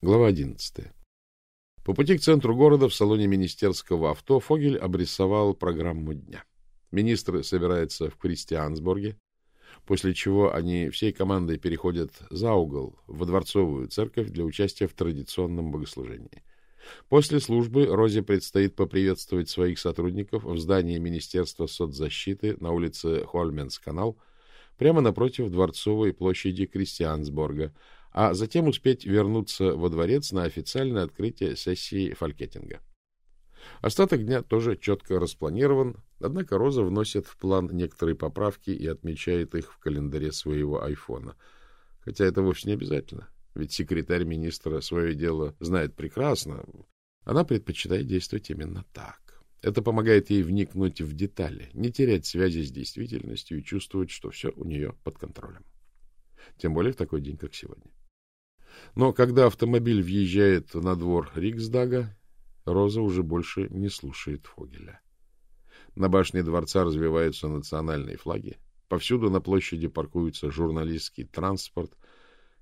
Глава 11. По пути к центру города в салоне министерского авто Фогель обрисовал программу дня. Министры собираются в Кристиансборге, после чего они всей командой переходят за угол в дворцовую церковь для участия в традиционном богослужении. После службы Розе предстоит поприветствовать своих сотрудников в здании Министерства соцзащиты на улице Хольменс-канал, прямо напротив Дворцовой площади Кристиансборга, а затем успеть вернуться во дворец на официальное открытие сессии фалькетинга. Остаток дня тоже четко распланирован, однако Роза вносит в план некоторые поправки и отмечает их в календаре своего айфона. Хотя это вовсе не обязательно, ведь секретарь министра свое дело знает прекрасно. Она предпочитает действовать именно так. Это помогает ей вникнуть в детали, не терять связи с действительностью и чувствовать, что все у нее под контролем. Тем более в такой день, как сегодня. Но когда автомобиль въезжает на двор Риксдага, Роза уже больше не слушает Фогеля. На башне дворца развиваются национальные флаги. Повсюду на площади паркуется журналистский транспорт,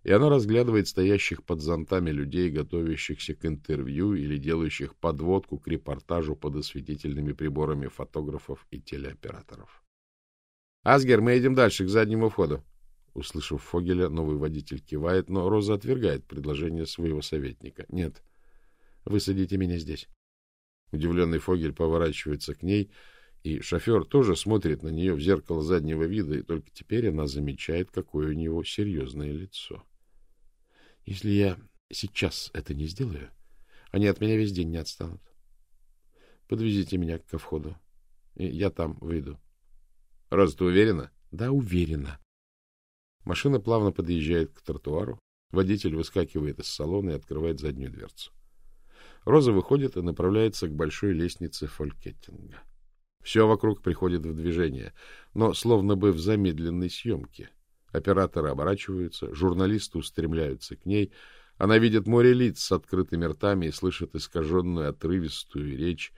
и она разглядывает стоящих под зонтами людей, готовящихся к интервью или делающих подводку к репортажу под осветительными приборами фотографов и телеоператоров. — Асгер, мы идем дальше, к заднему входу. Услышав Фогеля, новый водитель кивает, но Роза отвергает предложение своего советника. — Нет, высадите меня здесь. Удивленный Фогель поворачивается к ней, и шофер тоже смотрит на нее в зеркало заднего вида, и только теперь она замечает, какое у него серьезное лицо. — Если я сейчас это не сделаю, они от меня весь день не отстанут. Подвезите меня ко входу, и я там выйду. — Раз ты уверена? — Да, уверена. Машина плавно подъезжает к тротуару. Водитель выскакивает из салона и открывает заднюю дверцу. Роза выходит и направляется к большой лестнице фолькеттинга. Все вокруг приходит в движение, но словно бы в замедленной съемке. Операторы оборачиваются, журналисты устремляются к ней. Она видит море лиц с открытыми ртами и слышит искаженную отрывистую речь.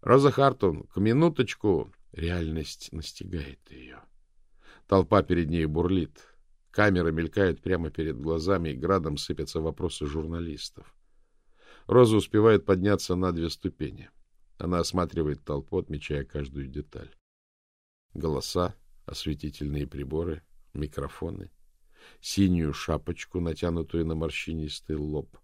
«Роза Хартон, к минуточку!» Реальность настигает ее. Толпа перед ней бурлит. Камера мелькает прямо перед глазами, и градом сыпятся вопросы журналистов. Роза успевает подняться на две ступени. Она осматривает толпу, отмечая каждую деталь. Голоса, осветительные приборы, микрофоны, синюю шапочку, натянутую на морщинистый лоб,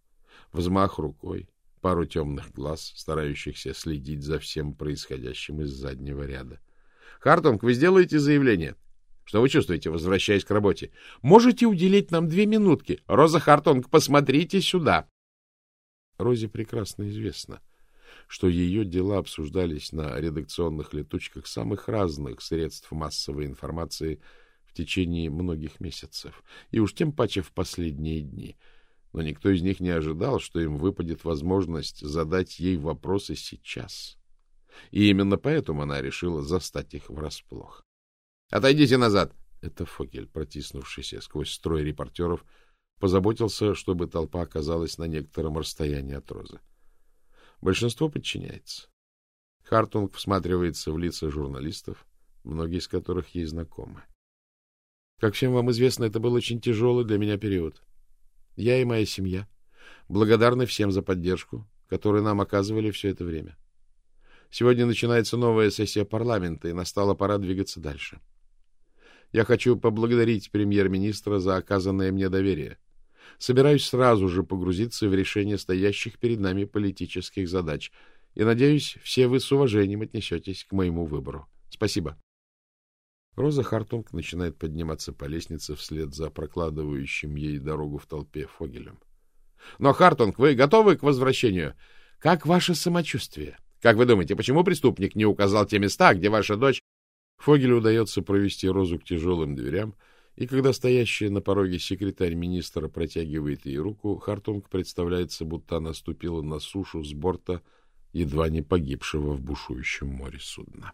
взмах рукой, пару темных глаз, старающихся следить за всем происходящим из заднего ряда. — Хартунг, вы сделаете заявление? Что вы чувствуете, возвращаясь к работе? Можете уделить нам две минутки? Роза Хартунг, посмотрите сюда. Розе прекрасно известно, что ее дела обсуждались на редакционных летучках самых разных средств массовой информации в течение многих месяцев, и уж тем паче в последние дни. Но никто из них не ожидал, что им выпадет возможность задать ей вопросы сейчас. И именно поэтому она решила застать их врасплох. Отойдите назад! Это Фогель, протиснувшийся сквозь строй репортеров, позаботился, чтобы толпа оказалась на некотором расстоянии от Розы. Большинство подчиняется. Хартунг всматривается в лица журналистов, многие из которых ей знакомы. Как всем вам известно, это был очень тяжелый для меня период. Я и моя семья благодарны всем за поддержку, которую нам оказывали все это время. Сегодня начинается новая сессия парламента, и настала пора двигаться дальше. — я хочу поблагодарить премьер-министра за оказанное мне доверие. Собираюсь сразу же погрузиться в решение стоящих перед нами политических задач. И, надеюсь, все вы с уважением отнесетесь к моему выбору. Спасибо. Роза Хартунг начинает подниматься по лестнице вслед за прокладывающим ей дорогу в толпе Фогелем. — Но, Хартунг, вы готовы к возвращению? Как ваше самочувствие? Как вы думаете, почему преступник не указал те места, где ваша дочь Фогелю удается провести Розу к тяжелым дверям, и когда стоящая на пороге секретарь министра протягивает ей руку, Хартунг представляется, будто она ступила на сушу с борта едва не погибшего в бушующем море судна.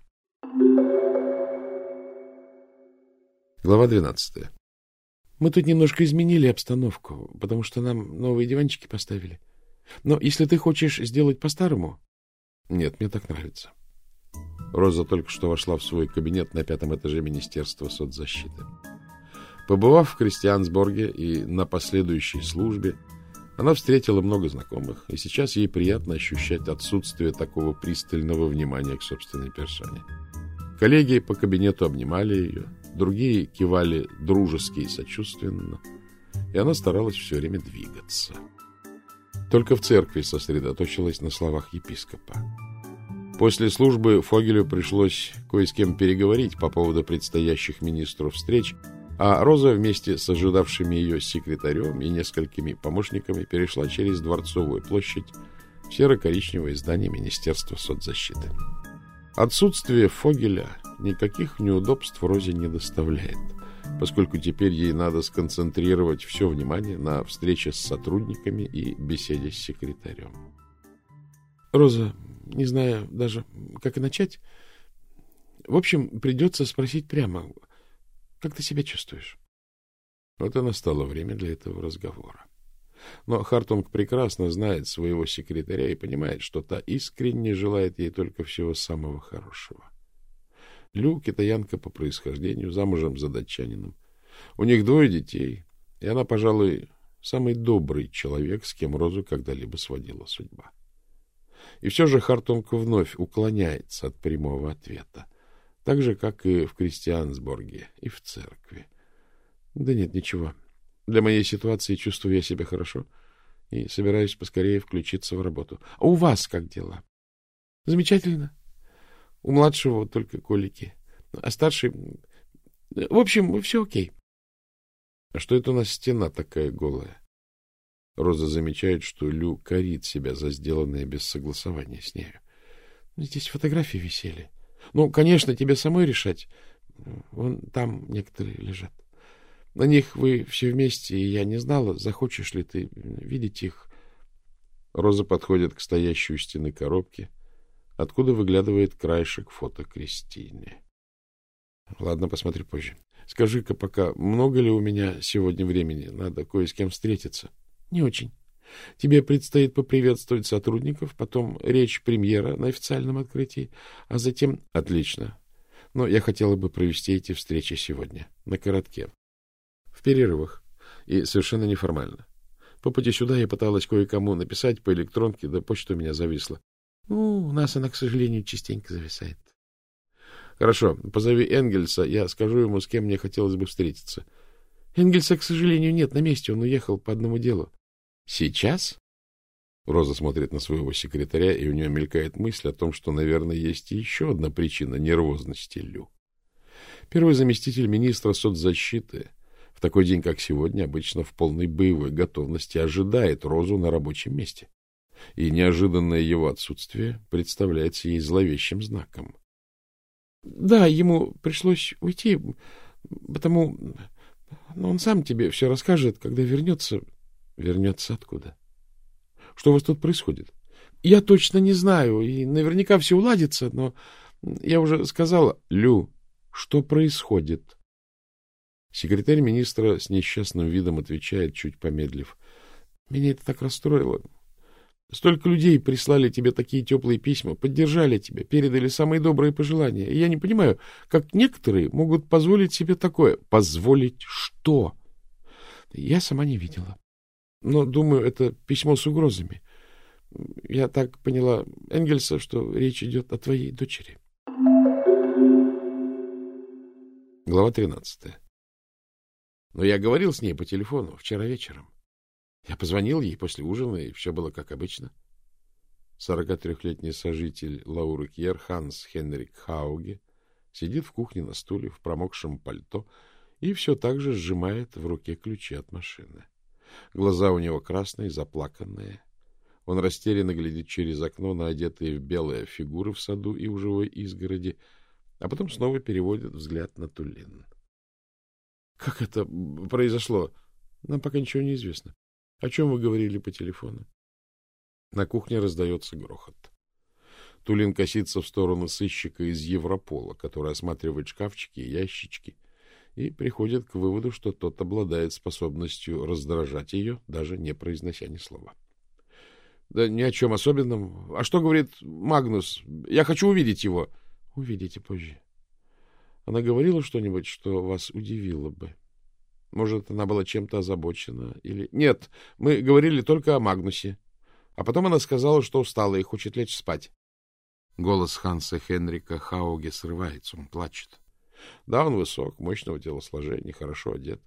Глава 12. Мы тут немножко изменили обстановку, потому что нам новые диванчики поставили. Но если ты хочешь сделать по-старому... Нет, мне так нравится. Роза только что вошла в свой кабинет на пятом этаже Министерства соцзащиты. Побывав в Кристиансборге и на последующей службе, Она встретила много знакомых, и сейчас ей приятно ощущать отсутствие такого пристального внимания к собственной персоне. Коллеги по кабинету обнимали ее, другие кивали дружески и сочувственно, и она старалась все время двигаться. Только в церкви сосредоточилась на словах епископа. После службы Фогелю пришлось кое с кем переговорить по поводу предстоящих министру встреч, а Роза вместе с ожидавшими ее секретарем и несколькими помощниками перешла через Дворцовую площадь в серо-коричневое здание Министерства соцзащиты. Отсутствие Фогеля никаких неудобств Розе не доставляет, поскольку теперь ей надо сконцентрировать все внимание на встрече с сотрудниками и беседе с секретарем. Роза, не знаю даже, как и начать. В общем, придется спросить прямо, как ты себя чувствуешь? Вот и настало время для этого разговора. Но Хартунг прекрасно знает своего секретаря и понимает, что та искренне желает ей только всего самого хорошего. Лю — китаянка по происхождению, замужем за датчанином. У них двое детей, и она, пожалуй, самый добрый человек, с кем Розу когда-либо сводила судьба. И все же Хартунг вновь уклоняется от прямого ответа, так же, как и в Кристиансборге и в церкви. Да нет, ничего. Для моей ситуации чувствую я себя хорошо и собираюсь поскорее включиться в работу. А у вас как дела? Замечательно. У младшего только колики, а старший... В общем, все окей. А что это у нас стена такая голая? Роза замечает, что Лю корит себя за сделанное без согласования с нею. Здесь фотографии висели. Ну, конечно, тебе самой решать. Вон там некоторые лежат. На них вы все вместе, и я не знала, захочешь ли ты видеть их. Роза подходит к стоящей у стены коробке, откуда выглядывает краешек фото Кристины. Ладно, посмотрю позже. Скажи-ка пока, много ли у меня сегодня времени? Надо кое с кем встретиться. Не очень. Тебе предстоит поприветствовать сотрудников, потом речь премьера на официальном открытии, а затем... Отлично. Но я хотела бы провести эти встречи сегодня, на коротке в перерывах и совершенно неформально. По пути сюда я пыталась кое-кому написать по электронке, да почта у меня зависла. Ну, у нас она, к сожалению, частенько зависает. Хорошо, позови Энгельса, я скажу ему, с кем мне хотелось бы встретиться. Энгельса, к сожалению, нет на месте, он уехал по одному делу. Сейчас? Роза смотрит на своего секретаря, и у нее мелькает мысль о том, что, наверное, есть еще одна причина нервозности Лю. Первый заместитель министра соцзащиты в такой день, как сегодня, обычно в полной боевой готовности ожидает Розу на рабочем месте. И неожиданное его отсутствие представляется ей зловещим знаком. — Да, ему пришлось уйти, потому... Но он сам тебе все расскажет, когда вернется. Вернется откуда? Что у вас тут происходит? Я точно не знаю, и наверняка все уладится, но я уже сказала... Лю, что происходит? — Секретарь министра с несчастным видом отвечает, чуть помедлив. — Меня это так расстроило. Столько людей прислали тебе такие теплые письма, поддержали тебя, передали самые добрые пожелания. И я не понимаю, как некоторые могут позволить себе такое. Позволить что? Я сама не видела. Но, думаю, это письмо с угрозами. Я так поняла Энгельса, что речь идет о твоей дочери. Глава тринадцатая. Но я говорил с ней по телефону вчера вечером. Я позвонил ей после ужина, и все было как обычно. 43-летний сожитель Лауры Кьер, Ханс Хенрик Хауге, сидит в кухне на стуле в промокшем пальто и все так же сжимает в руке ключи от машины. Глаза у него красные, заплаканные. Он растерянно глядит через окно на одетые в белые фигуры в саду и в живой изгороди, а потом снова переводит взгляд на Тулин. Как это произошло? Нам пока ничего не известно. О чем вы говорили по телефону? На кухне раздается грохот. Тулин косится в сторону сыщика из Европола, который осматривает шкафчики и ящички, и приходит к выводу, что тот обладает способностью раздражать ее, даже не произнося ни слова. — Да ни о чем особенном. А что говорит Магнус? Я хочу увидеть его. — Увидите позже. Она говорила что-нибудь, что вас удивило бы? Может, она была чем-то озабочена или... Нет, мы говорили только о Магнусе. А потом она сказала, что устала и хочет лечь спать. Голос Ханса Хенрика Хауге срывается, он плачет. Да, он высок, мощного телосложения, хорошо одет,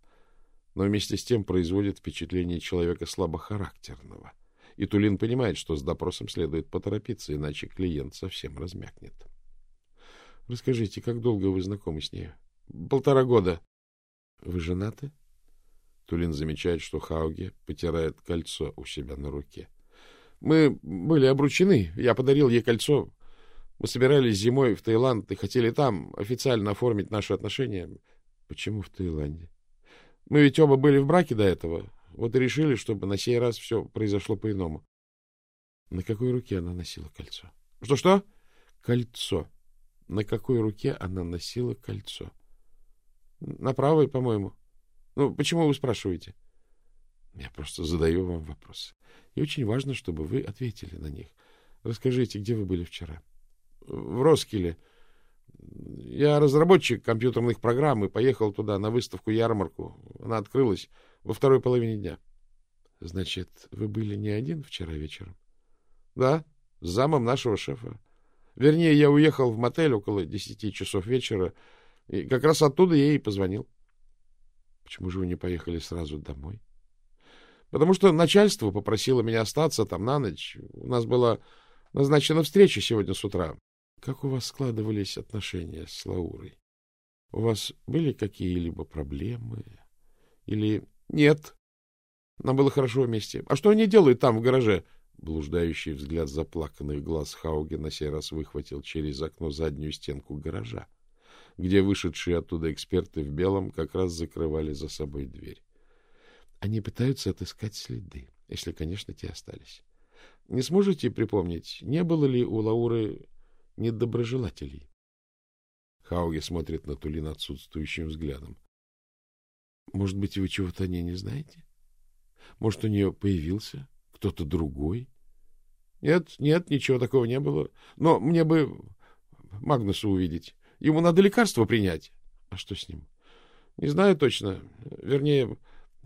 но вместе с тем производит впечатление человека слабохарактерного. И Тулин понимает, что с допросом следует поторопиться, иначе клиент совсем размякнет. — Расскажите, как долго вы знакомы с ней? — Полтора года. — Вы женаты? Тулин замечает, что Хауге потирает кольцо у себя на руке. — Мы были обручены. Я подарил ей кольцо. Мы собирались зимой в Таиланд и хотели там официально оформить наши отношения. — Почему в Таиланде? — Мы ведь оба были в браке до этого. Вот и решили, чтобы на сей раз все произошло по-иному. На какой руке она носила кольцо? Что — Что-что? — Кольцо. На какой руке она носила кольцо? — На правой, по-моему. — Ну, почему вы спрашиваете? — Я просто задаю вам вопросы. И очень важно, чтобы вы ответили на них. Расскажите, где вы были вчера? — в Роскиле. Я разработчик компьютерных программ и поехал туда на выставку-ярмарку. Она открылась во второй половине дня. — Значит, вы были не один вчера вечером? — Да, с замом нашего шефа. Вернее, я уехал в мотель около десяти часов вечера, и как раз оттуда я ей позвонил. — Почему же вы не поехали сразу домой? — Потому что начальство попросило меня остаться там на ночь. У нас была назначена встреча сегодня с утра. Как у вас складывались отношения с Лаурой? У вас были какие-либо проблемы? Или нет? Нам было хорошо вместе. А что они делают там, в гараже? Блуждающий взгляд заплаканных глаз Хауги на сей раз выхватил через окно заднюю стенку гаража, где вышедшие оттуда эксперты в белом как раз закрывали за собой дверь. Они пытаются отыскать следы, если, конечно, те остались. Не сможете припомнить, не было ли у Лауры недоброжелателей. Хауги смотрит на Тулин отсутствующим взглядом. Может быть, вы чего-то о ней не знаете? Может, у нее появился кто-то другой? Нет, нет, ничего такого не было. Но мне бы Магнуса увидеть. Ему надо лекарство принять. А что с ним? Не знаю точно. Вернее,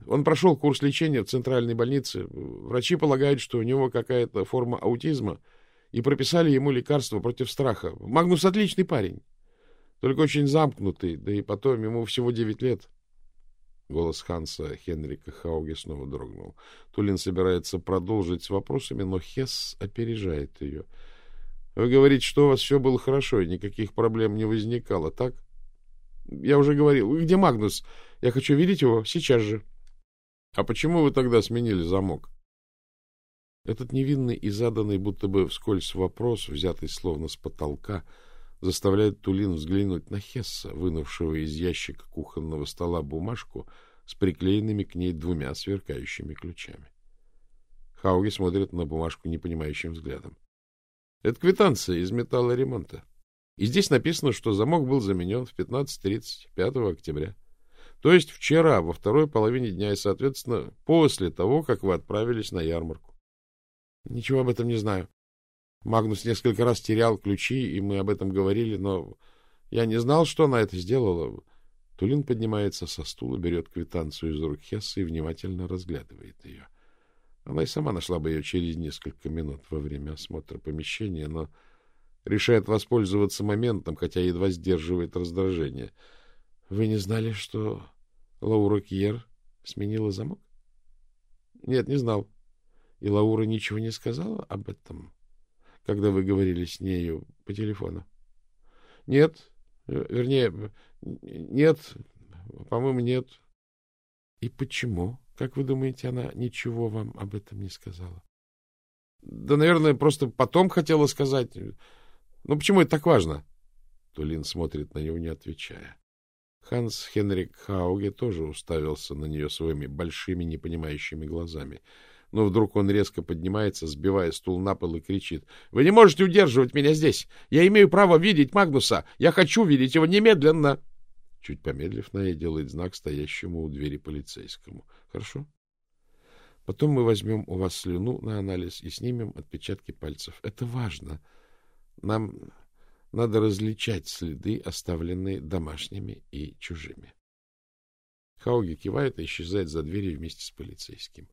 он прошел курс лечения в центральной больнице. Врачи полагают, что у него какая-то форма аутизма — и прописали ему лекарство против страха. Магнус отличный парень, только очень замкнутый, да и потом ему всего девять лет. Голос Ханса Хенрика Хауге снова дрогнул. Тулин собирается продолжить с вопросами, но Хесс опережает ее. — Вы говорите, что у вас все было хорошо, и никаких проблем не возникало, так? — Я уже говорил. — Где Магнус? Я хочу видеть его сейчас же. — А почему вы тогда сменили замок? Этот невинный и заданный будто бы вскользь вопрос, взятый словно с потолка, заставляет Тулин взглянуть на Хесса, вынувшего из ящика кухонного стола бумажку с приклеенными к ней двумя сверкающими ключами. Хауги смотрит на бумажку непонимающим взглядом. Это квитанция из металлоремонта. И здесь написано, что замок был заменен в 15.30 5 октября. То есть вчера, во второй половине дня, и, соответственно, после того, как вы отправились на ярмарку. Ничего об этом не знаю. Магнус несколько раз терял ключи, и мы об этом говорили, но я не знал, что она это сделала. Тулин поднимается со стула, берет квитанцию из рук Хесса и внимательно разглядывает ее. Она и сама нашла бы ее через несколько минут во время осмотра помещения, но решает воспользоваться моментом, хотя едва сдерживает раздражение. — Вы не знали, что Лаура Кьер сменила замок? — Нет, не знал. И Лаура ничего не сказала об этом, когда вы говорили с нею по телефону? — Нет. Вернее, нет. По-моему, нет. — И почему? Как вы думаете, она ничего вам об этом не сказала? — Да, наверное, просто потом хотела сказать. Ну, почему это так важно? Тулин смотрит на него, не отвечая. Ханс Хенрик Хауге тоже уставился на нее своими большими непонимающими глазами — но вдруг он резко поднимается, сбивая стул на пол и кричит. — Вы не можете удерживать меня здесь! Я имею право видеть Магнуса! Я хочу видеть его немедленно! Чуть помедлив, Ная делает знак стоящему у двери полицейскому. — Хорошо. Потом мы возьмем у вас слюну на анализ и снимем отпечатки пальцев. Это важно. Нам надо различать следы, оставленные домашними и чужими. Хауги кивает и исчезает за дверью вместе с полицейским.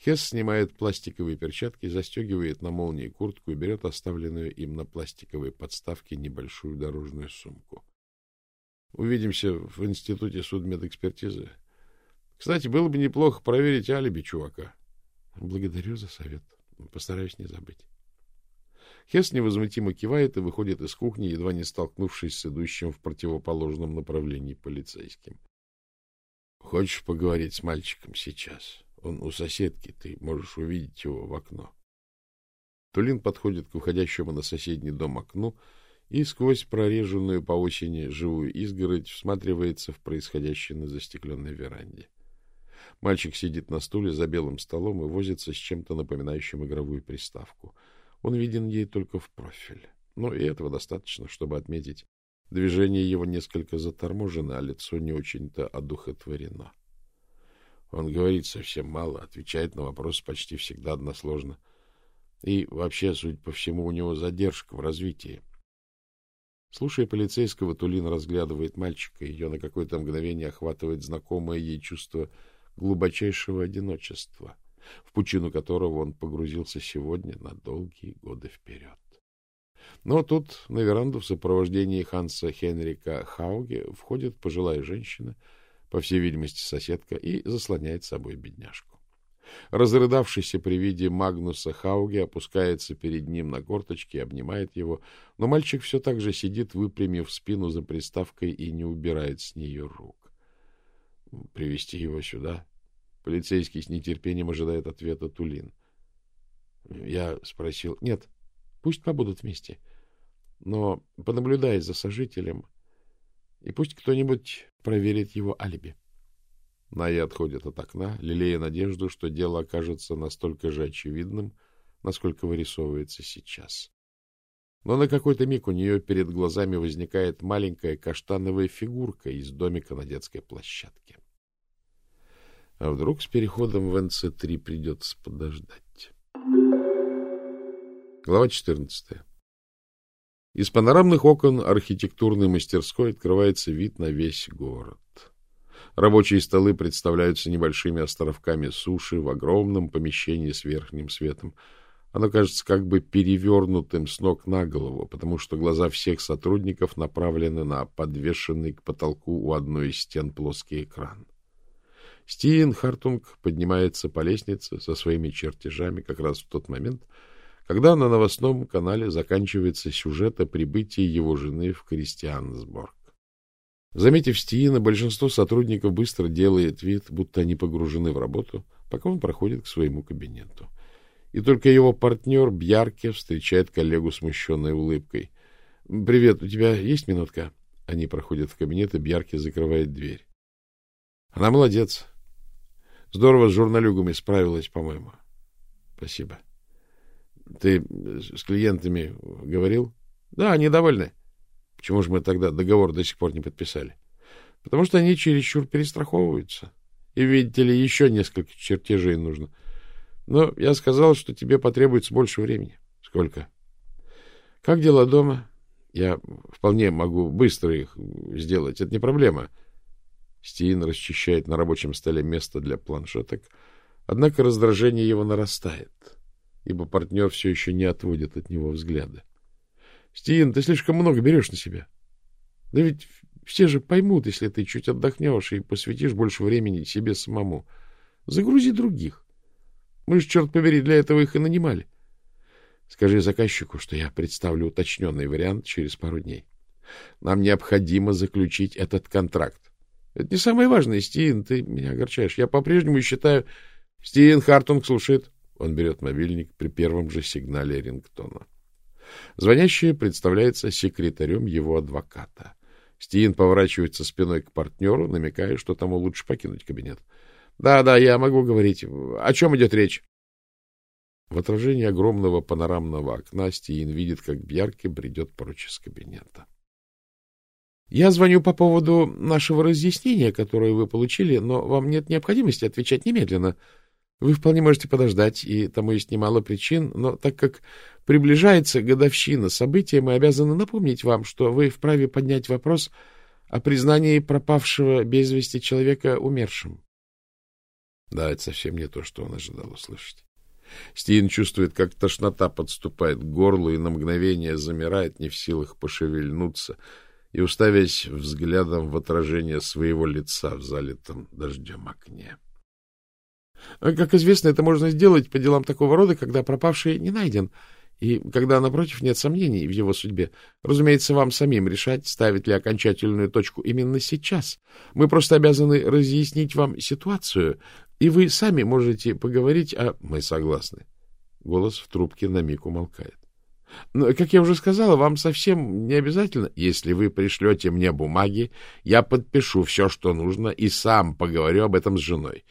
Хесс снимает пластиковые перчатки, застегивает на молнии куртку и берет оставленную им на пластиковой подставке небольшую дорожную сумку. Увидимся в институте судмедэкспертизы. Кстати, было бы неплохо проверить алиби чувака. Благодарю за совет. Постараюсь не забыть. Хесс невозмутимо кивает и выходит из кухни, едва не столкнувшись с идущим в противоположном направлении полицейским. — Хочешь поговорить с мальчиком сейчас? Он у соседки, ты можешь увидеть его в окно. Тулин подходит к выходящему на соседний дом окну и сквозь прореженную по осени живую изгородь всматривается в происходящее на застекленной веранде. Мальчик сидит на стуле за белым столом и возится с чем-то напоминающим игровую приставку. Он виден ей только в профиль. Но и этого достаточно, чтобы отметить. Движение его несколько заторможено, а лицо не очень-то одухотворено. Он говорит совсем мало, отвечает на вопросы почти всегда односложно. И вообще, судя по всему, у него задержка в развитии. Слушая полицейского, Тулин разглядывает мальчика, ее на какое-то мгновение охватывает знакомое ей чувство глубочайшего одиночества, в пучину которого он погрузился сегодня на долгие годы вперед. Но тут на веранду в сопровождении Ханса Хенрика Хауге входит пожилая женщина — по всей видимости, соседка, и заслоняет собой бедняжку. Разрыдавшийся при виде Магнуса Хауги опускается перед ним на корточки и обнимает его, но мальчик все так же сидит, выпрямив спину за приставкой и не убирает с нее рук. Привести его сюда? Полицейский с нетерпением ожидает ответа Тулин. Я спросил, нет, пусть побудут вместе, но понаблюдай за сожителем, и пусть кто-нибудь проверит его алиби. Ная отходит от окна, лелея надежду, что дело окажется настолько же очевидным, насколько вырисовывается сейчас. Но на какой-то миг у нее перед глазами возникает маленькая каштановая фигурка из домика на детской площадке. А вдруг с переходом в НЦ-3 придется подождать? Глава 14. Из панорамных окон архитектурной мастерской открывается вид на весь город. Рабочие столы представляются небольшими островками суши в огромном помещении с верхним светом. Оно кажется как бы перевернутым с ног на голову, потому что глаза всех сотрудников направлены на подвешенный к потолку у одной из стен плоский экран. Стиен Хартунг поднимается по лестнице со своими чертежами как раз в тот момент, когда на новостном канале заканчивается сюжет о прибытии его жены в Кристиансборг. Заметив Стиина, большинство сотрудников быстро делает вид, будто они погружены в работу, пока он проходит к своему кабинету. И только его партнер Бьярке встречает коллегу смущенной улыбкой. — Привет, у тебя есть минутка? Они проходят в кабинет, и Бьярке закрывает дверь. — Она молодец. Здорово с журналюгами справилась, по-моему. — Спасибо. — ты с клиентами говорил? Да, они довольны. Почему же мы тогда договор до сих пор не подписали? Потому что они чересчур перестраховываются. И, видите ли, еще несколько чертежей нужно. Но я сказал, что тебе потребуется больше времени. Сколько? Как дела дома? Я вполне могу быстро их сделать. Это не проблема. Стиин расчищает на рабочем столе место для планшеток, однако раздражение его нарастает ибо партнер все еще не отводит от него взгляда. — Стиин, ты слишком много берешь на себя. Да ведь все же поймут, если ты чуть отдохнешь и посвятишь больше времени себе самому. Загрузи других. Мы же, черт побери, для этого их и нанимали. Скажи заказчику, что я представлю уточненный вариант через пару дней. Нам необходимо заключить этот контракт. Это не самое важное, Стиин, ты меня огорчаешь. Я по-прежнему считаю... Стиин Хартунг слушает. Он берет мобильник при первом же сигнале рингтона. Звонящий представляется секретарем его адвоката. Стиин поворачивается спиной к партнеру, намекая, что тому лучше покинуть кабинет. Да, — Да-да, я могу говорить. О чем идет речь? В отражении огромного панорамного окна Стиин видит, как Бьярки бредет прочь из кабинета. — Я звоню по поводу нашего разъяснения, которое вы получили, но вам нет необходимости отвечать немедленно. — вы вполне можете подождать, и тому есть немало причин, но так как приближается годовщина события, мы обязаны напомнить вам, что вы вправе поднять вопрос о признании пропавшего без вести человека умершим. Да, это совсем не то, что он ожидал услышать. Стиин чувствует, как тошнота подступает к горлу и на мгновение замирает, не в силах пошевельнуться, и уставясь взглядом в отражение своего лица в залитом дождем окне. Как известно, это можно сделать по делам такого рода, когда пропавший не найден, и когда, напротив, нет сомнений в его судьбе. Разумеется, вам самим решать, ставить ли окончательную точку именно сейчас. Мы просто обязаны разъяснить вам ситуацию, и вы сами можете поговорить о... Мы согласны. Голос в трубке на миг умолкает. Но, как я уже сказала, вам совсем не обязательно. Если вы пришлете мне бумаги, я подпишу все, что нужно, и сам поговорю об этом с женой.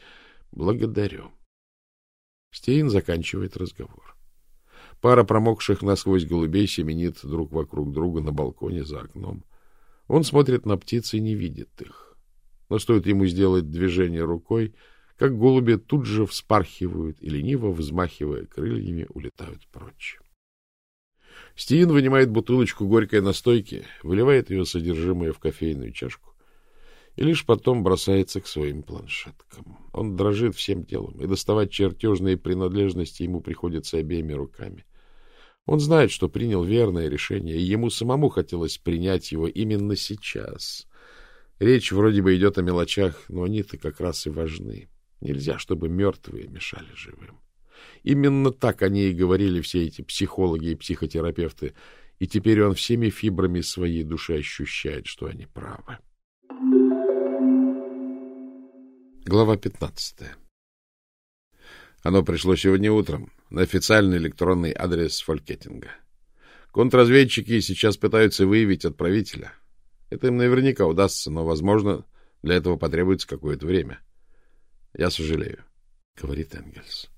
Благодарю. Стейн заканчивает разговор. Пара промокших насквозь голубей семенит друг вокруг друга на балконе за окном. Он смотрит на птиц и не видит их. Но стоит ему сделать движение рукой, как голуби тут же вспархивают и, лениво взмахивая крыльями, улетают прочь. Стивен вынимает бутылочку горькой настойки, выливает ее содержимое в кофейную чашку и лишь потом бросается к своим планшеткам. Он дрожит всем телом, и доставать чертежные принадлежности ему приходится обеими руками. Он знает, что принял верное решение, и ему самому хотелось принять его именно сейчас. Речь вроде бы идет о мелочах, но они-то как раз и важны. Нельзя, чтобы мертвые мешали живым. Именно так они и говорили все эти психологи и психотерапевты, и теперь он всеми фибрами своей души ощущает, что они правы. Глава 15. Оно пришло сегодня утром на официальный электронный адрес Фолькетинга. Контрразведчики сейчас пытаются выявить отправителя. Это им наверняка удастся, но, возможно, для этого потребуется какое-то время. Я сожалею, — говорит Энгельс.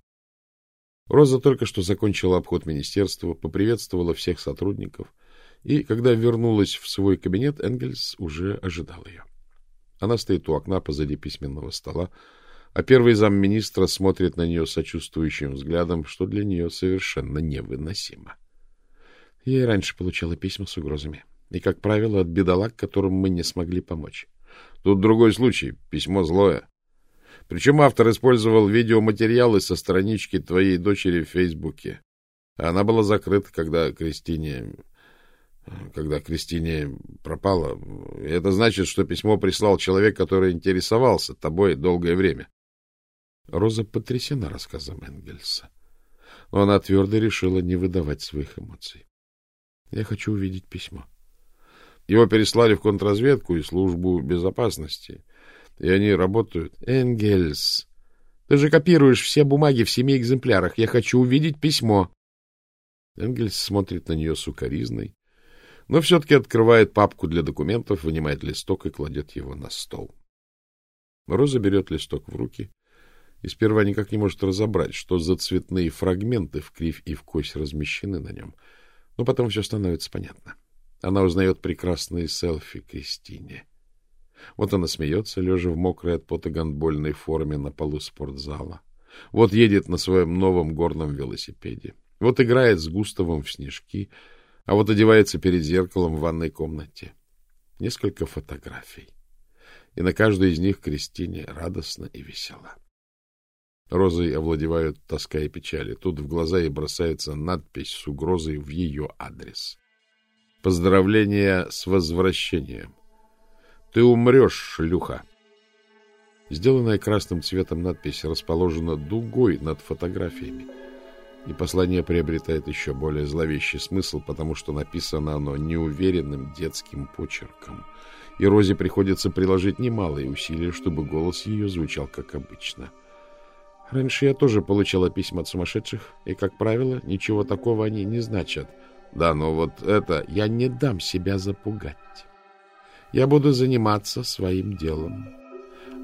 Роза только что закончила обход министерства, поприветствовала всех сотрудников, и, когда вернулась в свой кабинет, Энгельс уже ожидал ее. Она стоит у окна позади письменного стола, а первый замминистра смотрит на нее сочувствующим взглядом, что для нее совершенно невыносимо. Я и раньше получала письма с угрозами, и, как правило, от бедолаг, которым мы не смогли помочь. Тут другой случай, письмо злое. Причем автор использовал видеоматериалы со странички твоей дочери в Фейсбуке. Она была закрыта, когда Кристине... когда Кристине пропала. Это значит, что письмо прислал человек, который интересовался тобой долгое время. Роза потрясена рассказом Энгельса. Но она твердо решила не выдавать своих эмоций. Я хочу увидеть письмо. Его переслали в контрразведку и службу безопасности и они работают. Энгельс, ты же копируешь все бумаги в семи экземплярах. Я хочу увидеть письмо. Энгельс смотрит на нее сукоризной, но все-таки открывает папку для документов, вынимает листок и кладет его на стол. Роза берет листок в руки и сперва никак не может разобрать, что за цветные фрагменты в кривь и в кость размещены на нем. Но потом все становится понятно. Она узнает прекрасные селфи Кристине. Вот она смеется, лежа в мокрой от пота гандбольной форме на полу спортзала. Вот едет на своем новом горном велосипеде. Вот играет с Густавом в снежки, а вот одевается перед зеркалом в ванной комнате. Несколько фотографий. И на каждой из них Кристине радостно и весело. Розой овладевают тоска и печали. Тут в глаза ей бросается надпись с угрозой в ее адрес. Поздравления с возвращением. Ты умрешь, шлюха. Сделанная красным цветом надпись расположена дугой над фотографиями. И послание приобретает еще более зловещий смысл, потому что написано оно неуверенным детским почерком. И Розе приходится приложить немалые усилия, чтобы голос ее звучал как обычно. Раньше я тоже получала письма от сумасшедших, и, как правило, ничего такого они не значат. Да, но вот это я не дам себя запугать. Я буду заниматься своим делом.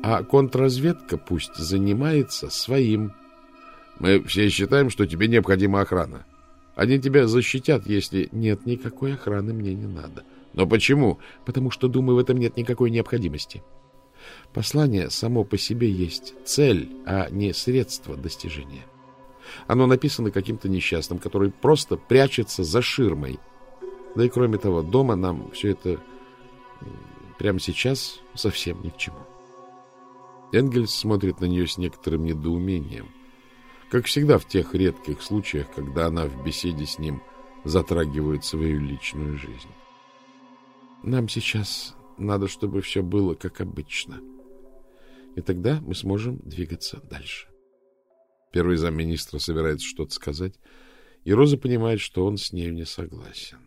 А контрразведка пусть занимается своим. Мы все считаем, что тебе необходима охрана. Они тебя защитят, если нет никакой охраны, мне не надо. Но почему? Потому что, думаю, в этом нет никакой необходимости. Послание само по себе есть цель, а не средство достижения. Оно написано каким-то несчастным, который просто прячется за ширмой. Да и кроме того, дома нам все это прямо сейчас совсем ни к чему. Энгельс смотрит на нее с некоторым недоумением, как всегда в тех редких случаях, когда она в беседе с ним затрагивает свою личную жизнь. Нам сейчас надо, чтобы все было как обычно. И тогда мы сможем двигаться дальше. Первый замминистра собирается что-то сказать, и Роза понимает, что он с нею не согласен.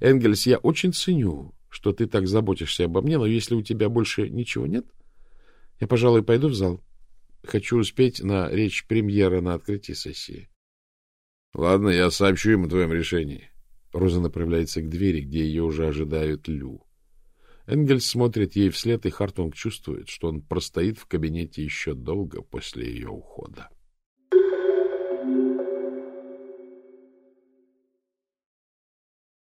Энгельс, я очень ценю, что ты так заботишься обо мне, но если у тебя больше ничего нет, я, пожалуй, пойду в зал. Хочу успеть на речь премьера на открытии сессии. — Ладно, я сообщу им о твоем решении. Роза направляется к двери, где ее уже ожидают Лю. Энгельс смотрит ей вслед, и Хартунг чувствует, что он простоит в кабинете еще долго после ее ухода.